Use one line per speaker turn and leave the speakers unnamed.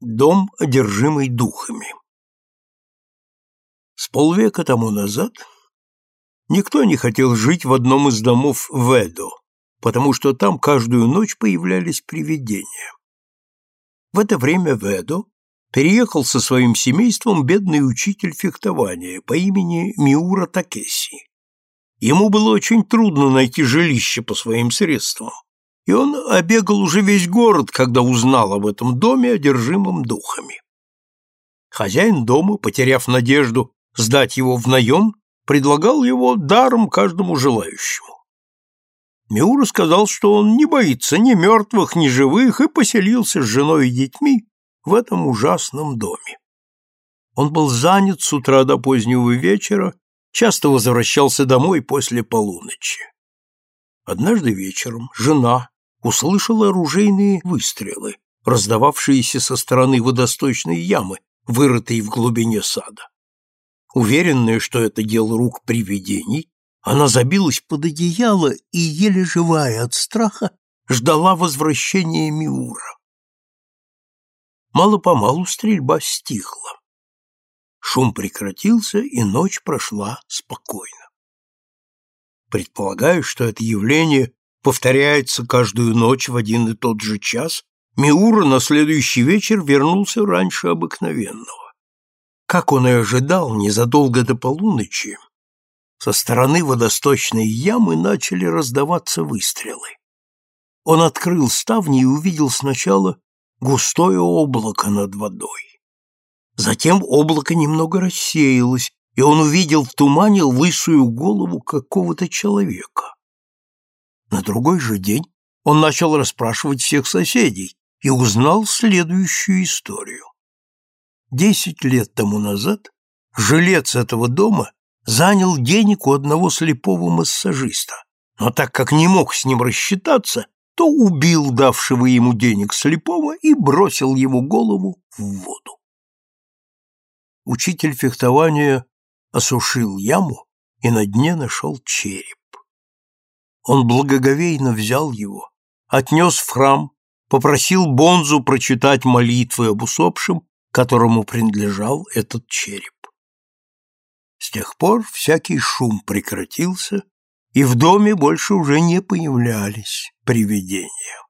Дом, одержимый духами. С полвека тому назад никто не хотел жить в одном из домов Ведо, потому что там каждую ночь появлялись привидения. В это время Ведо переехал со своим семейством бедный учитель фехтования по имени Миура Такеси. Ему было очень трудно найти жилище по своим средствам и он обегал уже весь город, когда узнал об этом доме, одержимом духами. Хозяин дома, потеряв надежду сдать его в наем, предлагал его даром каждому желающему. Миура сказал, что он не боится ни мертвых, ни живых, и поселился с женой и детьми в этом ужасном доме. Он был занят с утра до позднего вечера, часто возвращался домой после полуночи. Однажды вечером жена, услышал оружейные выстрелы, раздававшиеся со стороны водосточной ямы, вырытой в глубине сада. Уверенная, что это дело рук привидений, она забилась под одеяло и, еле живая от страха, ждала возвращения Миура. Мало-помалу стрельба стихла. Шум прекратился, и ночь прошла спокойно. Предполагаю, что это явление повторяется каждую ночь в один и тот же час, Миура на следующий вечер вернулся раньше обыкновенного. Как он и ожидал, незадолго до полуночи, со стороны водосточной ямы начали раздаваться выстрелы. Он открыл ставни и увидел сначала густое облако над водой. Затем облако немного рассеялось, и он увидел в тумане лысую голову какого-то человека. На другой же день он начал расспрашивать всех соседей и узнал следующую историю. Десять лет тому назад жилец этого дома занял денег у одного слепого массажиста, но так как не мог с ним рассчитаться, то убил давшего ему денег слепого и бросил его голову в воду. Учитель фехтования осушил яму и на дне нашел череп. Он благоговейно взял его, отнес в храм, попросил Бонзу прочитать молитвы об усопшем, которому принадлежал этот череп. С тех пор всякий шум прекратился, и в доме больше уже не появлялись привидения.